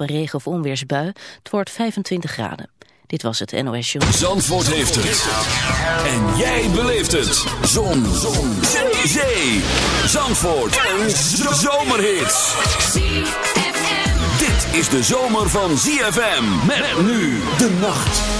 een regen- of onweersbui. Het wordt 25 graden. Dit was het NOS Show. Zandvoort heeft het. En jij beleeft het. Zon. Zon. Zee. Zandvoort. Zomerhit. Dit is de zomer van ZFM. Met nu de nacht.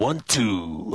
One, two.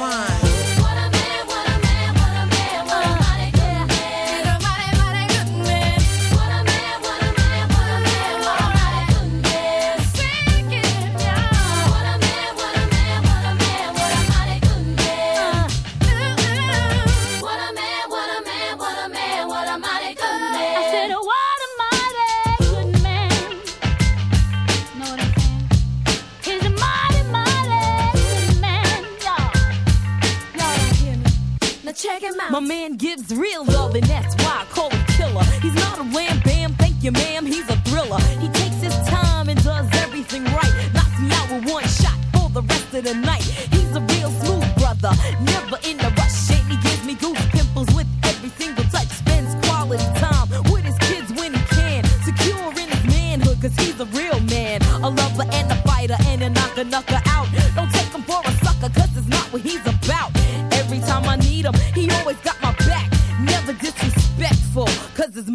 real love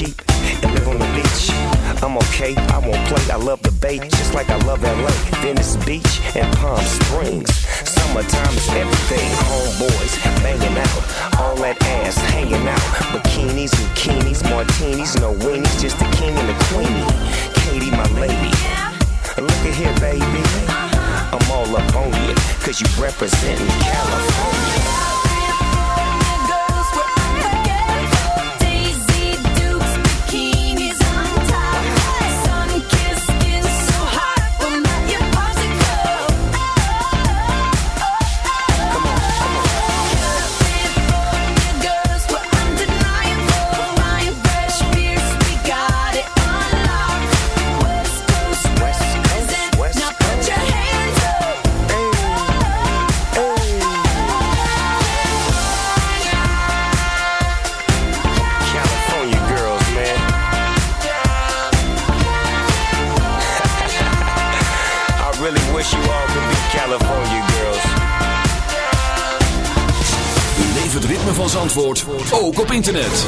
cheap. wish you all could be California girls. Leef het ritme van Zandvoort, ook op internet.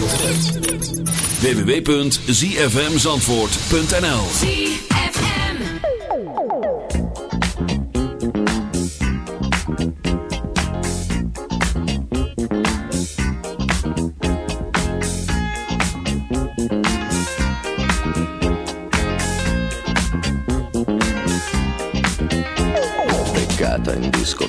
www.zfmzandvoort.nl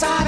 inside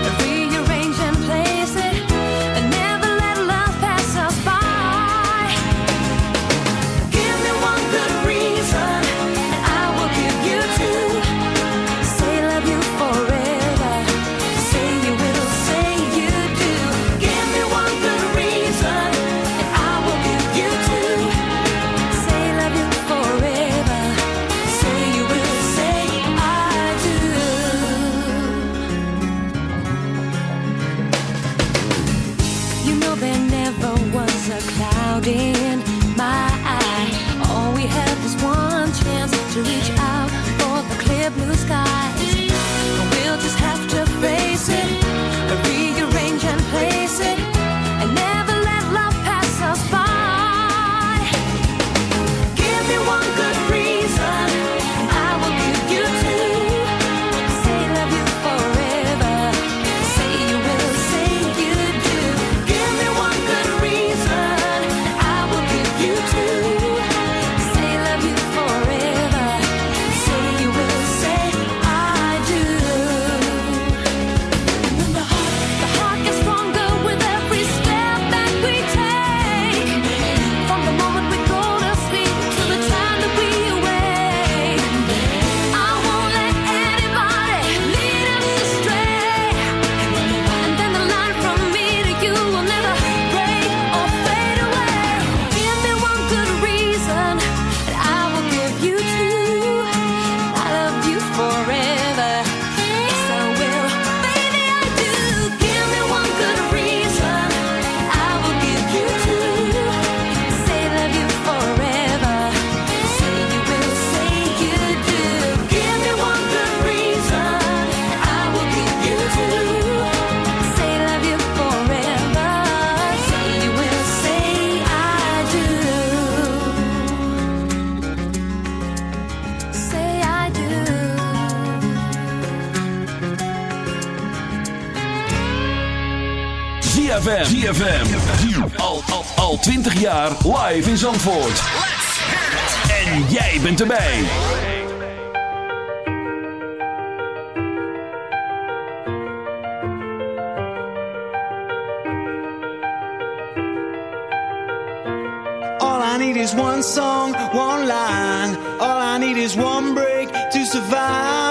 ZFM. ZFM. Al, al, al 20 jaar live in Zandvoort. En jij bent erbij. All I need is one song, one line. All I need is one break to survive.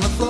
On the floor,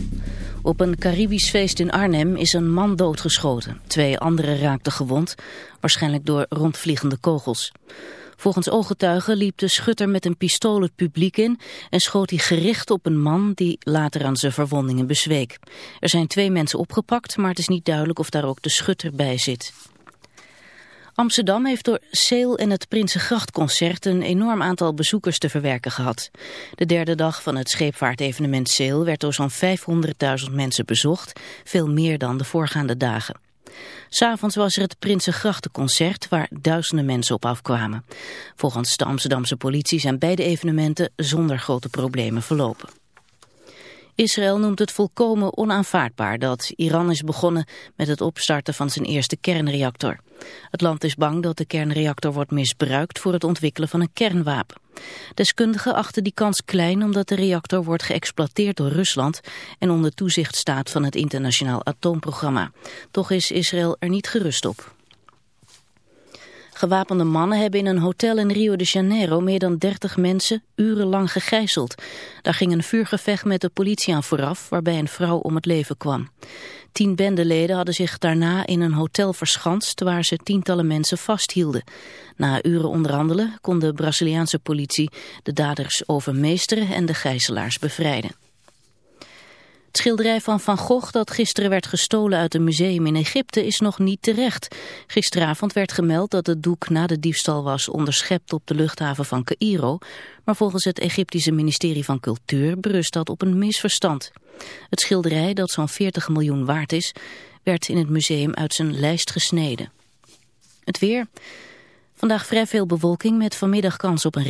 Op een Caribisch feest in Arnhem is een man doodgeschoten. Twee anderen raakten gewond, waarschijnlijk door rondvliegende kogels. Volgens ooggetuigen liep de schutter met een pistool het publiek in... en schoot hij gericht op een man die later aan zijn verwondingen bezweek. Er zijn twee mensen opgepakt, maar het is niet duidelijk of daar ook de schutter bij zit. Amsterdam heeft door Sale en het Prinsengrachtconcert een enorm aantal bezoekers te verwerken gehad. De derde dag van het scheepvaartevenement Sale werd door zo'n 500.000 mensen bezocht, veel meer dan de voorgaande dagen. S'avonds was er het Prinsengrachtenconcert waar duizenden mensen op afkwamen. Volgens de Amsterdamse politie zijn beide evenementen zonder grote problemen verlopen. Israël noemt het volkomen onaanvaardbaar dat Iran is begonnen met het opstarten van zijn eerste kernreactor. Het land is bang dat de kernreactor wordt misbruikt voor het ontwikkelen van een kernwapen. Deskundigen achten die kans klein omdat de reactor wordt geëxploiteerd door Rusland en onder toezicht staat van het internationaal atoomprogramma. Toch is Israël er niet gerust op. Gewapende mannen hebben in een hotel in Rio de Janeiro meer dan 30 mensen urenlang gegijzeld. Daar ging een vuurgevecht met de politie aan vooraf, waarbij een vrouw om het leven kwam. Tien bendeleden hadden zich daarna in een hotel verschanst waar ze tientallen mensen vasthielden. Na uren onderhandelen kon de Braziliaanse politie de daders overmeesteren en de gijzelaars bevrijden. Het schilderij van Van Gogh dat gisteren werd gestolen uit een museum in Egypte is nog niet terecht. Gisteravond werd gemeld dat het doek na de diefstal was onderschept op de luchthaven van Cairo. Maar volgens het Egyptische ministerie van Cultuur berust dat op een misverstand. Het schilderij, dat zo'n 40 miljoen waard is, werd in het museum uit zijn lijst gesneden. Het weer. Vandaag vrij veel bewolking met vanmiddag kans op een